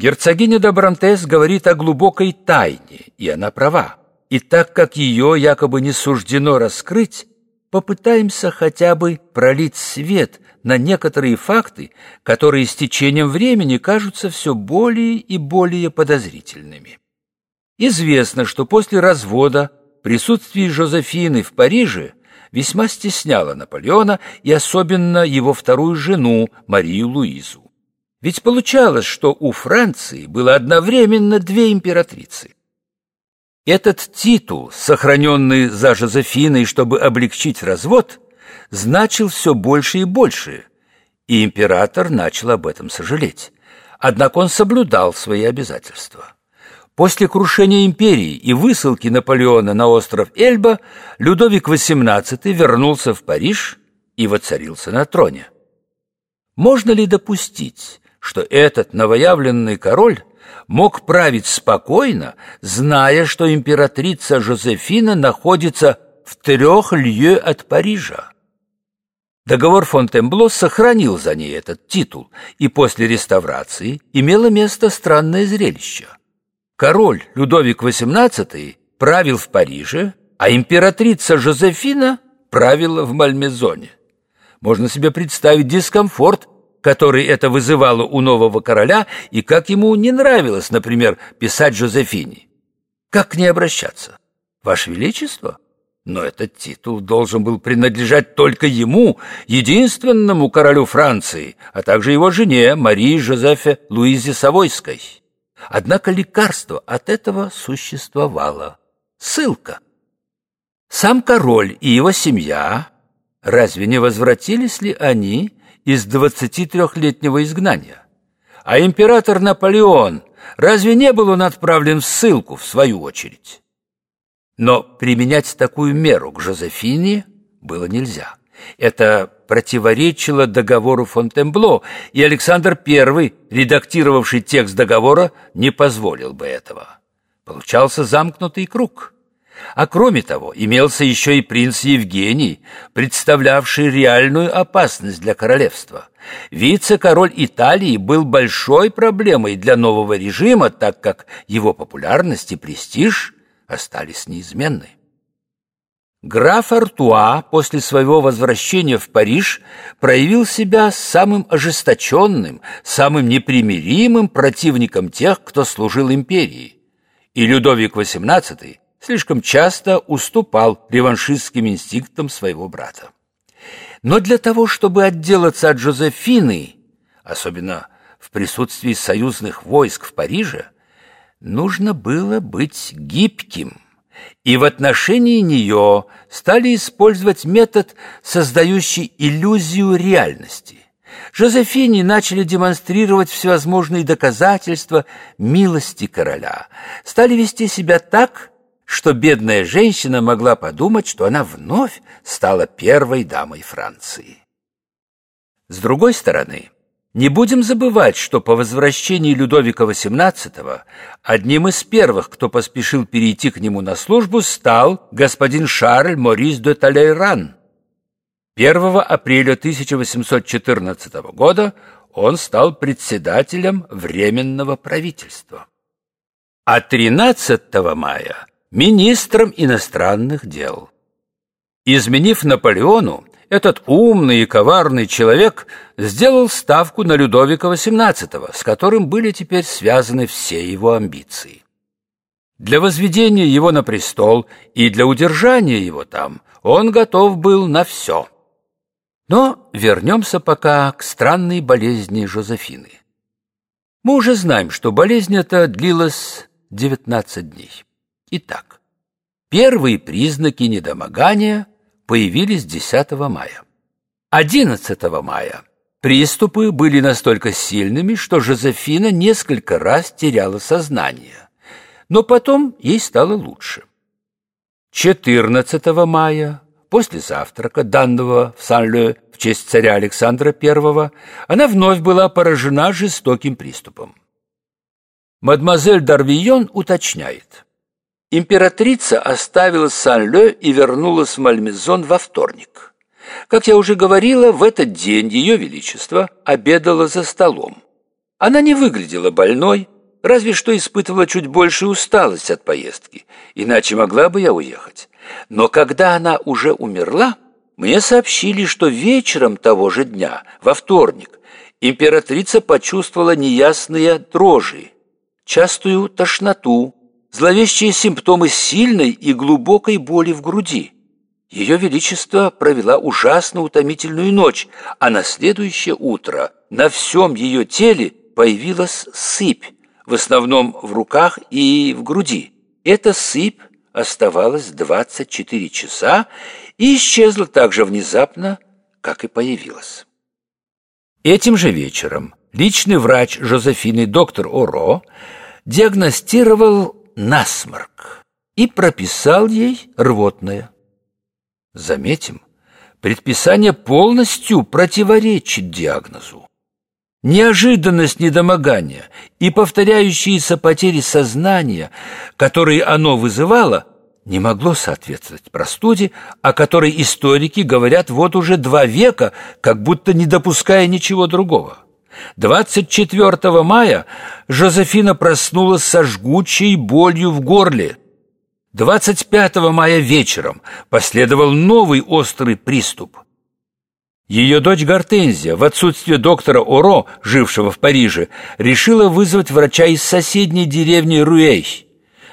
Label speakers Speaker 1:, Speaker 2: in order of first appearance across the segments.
Speaker 1: Герцогиня де Брантес говорит о глубокой тайне, и она права. И так как ее якобы не суждено раскрыть, попытаемся хотя бы пролить свет на некоторые факты, которые с течением времени кажутся все более и более подозрительными. Известно, что после развода присутствие Жозефины в Париже весьма стесняло Наполеона и особенно его вторую жену Марию Луизу. Ведь получалось, что у Франции было одновременно две императрицы. Этот титул, сохраненный за Жозефиной, чтобы облегчить развод, значил все больше и больше, и император начал об этом сожалеть. Однако он соблюдал свои обязательства. После крушения империи и высылки Наполеона на остров Эльба Людовик XVIII вернулся в Париж и воцарился на троне. Можно ли допустить, что этот новоявленный король мог править спокойно, зная, что императрица Жозефина находится в трех лье от Парижа. Договор Фонтенбло сохранил за ней этот титул, и после реставрации имело место странное зрелище. Король Людовик XVIII правил в Париже, а императрица Жозефина правила в Мальмезоне. Можно себе представить дискомфорт, который это вызывало у нового короля, и как ему не нравилось, например, писать Жозефине. Как к ней обращаться? Ваше Величество? Но этот титул должен был принадлежать только ему, единственному королю Франции, а также его жене Марии Жозефе Луизе Савойской. Однако лекарство от этого существовало. Ссылка. Сам король и его семья, разве не возвратились ли они из 23-летнего изгнания. А император Наполеон, разве не был он отправлен в ссылку, в свою очередь? Но применять такую меру к Жозефине было нельзя. Это противоречило договору Фонтенбло, и Александр I, редактировавший текст договора, не позволил бы этого. Получался замкнутый круг – а кроме того, имелся еще и принц Евгений, представлявший реальную опасность для королевства. Вице-король Италии был большой проблемой для нового режима, так как его популярность и престиж остались неизменны. Граф Артуа после своего возвращения в Париж проявил себя самым ожесточенным, самым непримиримым противником тех, кто служил империи. И Людовик XVIII слишком часто уступал реваншистским инстинктам своего брата. Но для того, чтобы отделаться от Жозефины, особенно в присутствии союзных войск в Париже, нужно было быть гибким, и в отношении нее стали использовать метод, создающий иллюзию реальности. Жозефине начали демонстрировать всевозможные доказательства милости короля, стали вести себя так, что бедная женщина могла подумать, что она вновь стала первой дамой Франции. С другой стороны, не будем забывать, что по возвращении Людовика XVIII одним из первых, кто поспешил перейти к нему на службу, стал господин Шарль Морис де Талейран. 1 апреля 1814 года он стал председателем Временного правительства. А 13 мая министром иностранных дел. Изменив Наполеону, этот умный и коварный человек сделал ставку на Людовика XVIII, с которым были теперь связаны все его амбиции. Для возведения его на престол и для удержания его там он готов был на все. Но вернемся пока к странной болезни Жозефины. Мы уже знаем, что болезнь эта длилась 19 дней. Итак, первые признаки недомогания появились 10 мая. 11 мая приступы были настолько сильными, что Жозефина несколько раз теряла сознание, но потом ей стало лучше. 14 мая, после завтрака, данного в Сан-Ле в честь царя Александра I, она вновь была поражена жестоким приступом. Мадемуазель Дарвион уточняет – Императрица оставила Сан-Ле и вернулась в Мальмезон во вторник. Как я уже говорила, в этот день Ее Величество обедало за столом. Она не выглядела больной, разве что испытывала чуть большую усталость от поездки, иначе могла бы я уехать. Но когда она уже умерла, мне сообщили, что вечером того же дня, во вторник, императрица почувствовала неясные дрожи, частую тошноту, зловещие симптомы сильной и глубокой боли в груди. Ее Величество провела ужасно утомительную ночь, а на следующее утро на всем ее теле появилась сыпь, в основном в руках и в груди. Эта сыпь оставалась 24 часа и исчезла так же внезапно, как и появилась. Этим же вечером личный врач Жозефины доктор Оро диагностировал насморк и прописал ей рвотное. Заметим, предписание полностью противоречит диагнозу. Неожиданность недомогания и повторяющиеся потери сознания, которые оно вызывало, не могло соответствовать простуде, о которой историки говорят вот уже два века, как будто не допуская ничего другого. 24 мая Жозефина проснулась со жгучей болью в горле. 25 мая вечером последовал новый острый приступ – ее дочь Гортензия, в отсутствие доктора Оро, жившего в Париже, решила вызвать врача из соседней деревни Руэй.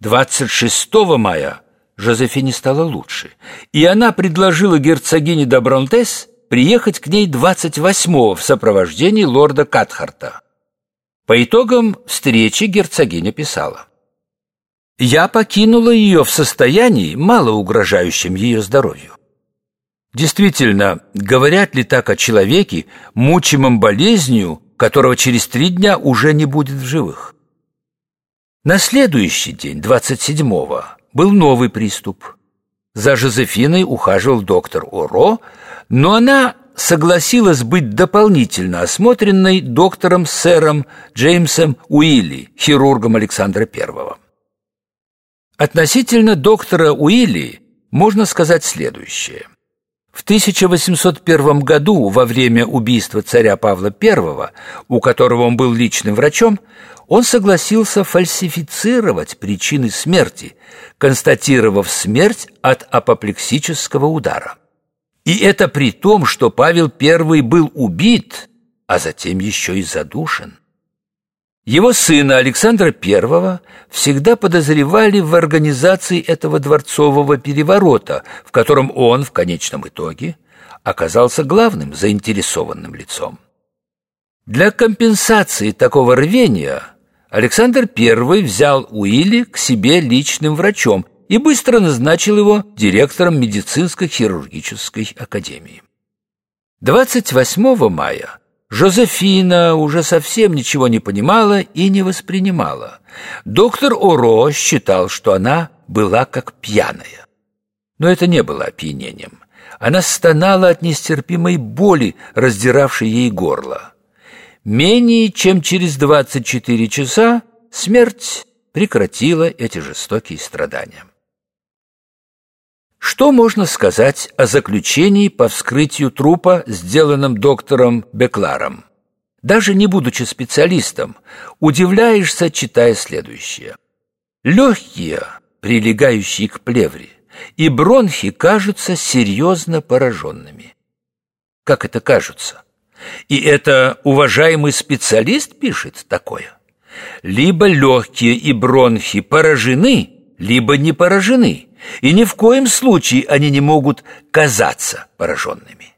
Speaker 1: 26 мая Жозефине стало лучше, и она предложила герцогине Добронтес приехать к ней 28-го в сопровождении лорда Катхарта. По итогам встречи герцогиня писала. «Я покинула ее в состоянии, мало угрожающем ее здоровью. Действительно, говорят ли так о человеке, мучимом болезнью, которого через три дня уже не будет в живых? На следующий день, 27-го, был новый приступ. За Жозефиной ухаживал доктор Оро, но она согласилась быть дополнительно осмотренной доктором сэром Джеймсом Уилли, хирургом Александра I. Относительно доктора Уилли можно сказать следующее – в 1801 году, во время убийства царя Павла I, у которого он был личным врачом, он согласился фальсифицировать причины смерти, констатировав смерть от апоплексического удара. И это при том, что Павел I был убит, а затем еще и задушен. Его сына Александра I всегда подозревали в организации этого дворцового переворота, в котором он, в конечном итоге, оказался главным заинтересованным лицом. Для компенсации такого рвения Александр I взял Уилли к себе личным врачом и быстро назначил его директором медицинско-хирургической академии. 28 мая Жозефина уже совсем ничего не понимала и не воспринимала. Доктор Оро считал, что она была как пьяная. Но это не было опьянением. Она стонала от нестерпимой боли, раздиравшей ей горло. Менее чем через 24 часа смерть прекратила эти жестокие страдания. Что можно сказать о заключении по вскрытию трупа, сделанном доктором Бекларом? Даже не будучи специалистом, удивляешься, читая следующее. Легкие, прилегающие к плевре, и бронхи кажутся серьезно пораженными. Как это кажутся? И это уважаемый специалист пишет такое? Либо легкие и бронхи поражены, либо не поражены – и ни в коем случае они не могут казаться пораженными.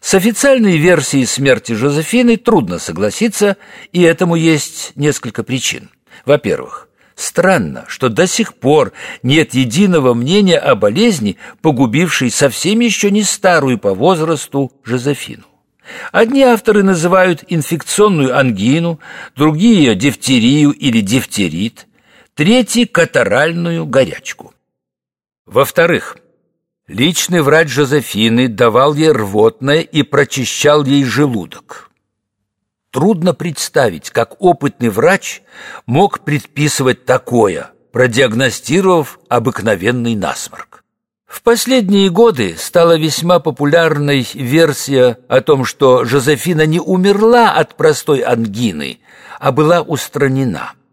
Speaker 1: С официальной версией смерти Жозефины трудно согласиться, и этому есть несколько причин. Во-первых, странно, что до сих пор нет единого мнения о болезни, погубившей совсем еще не старую по возрасту Жозефину. Одни авторы называют инфекционную ангину, другие – дифтерию или дифтерит, третьи – катаральную горячку. Во-вторых, личный врач Жозефины давал ей рвотное и прочищал ей желудок. Трудно представить, как опытный врач мог предписывать такое, продиагностировав обыкновенный насморк. В последние годы стала весьма популярной версия о том, что Жозефина не умерла от простой ангины, а была устранена –